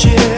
She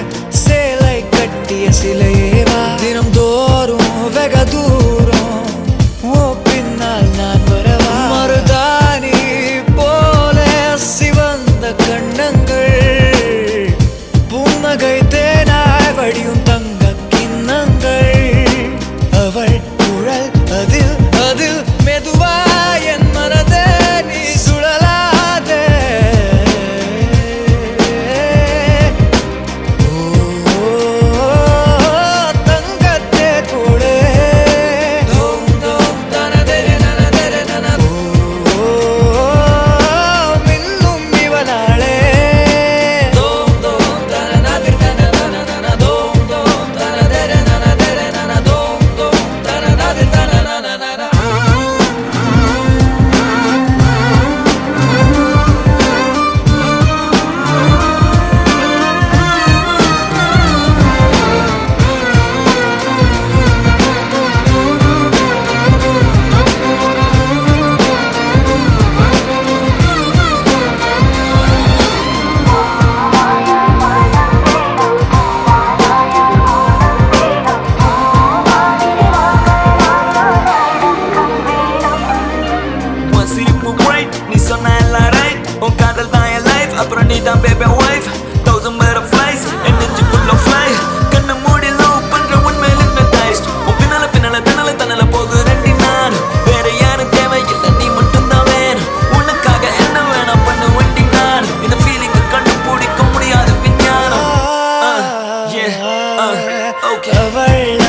味儿。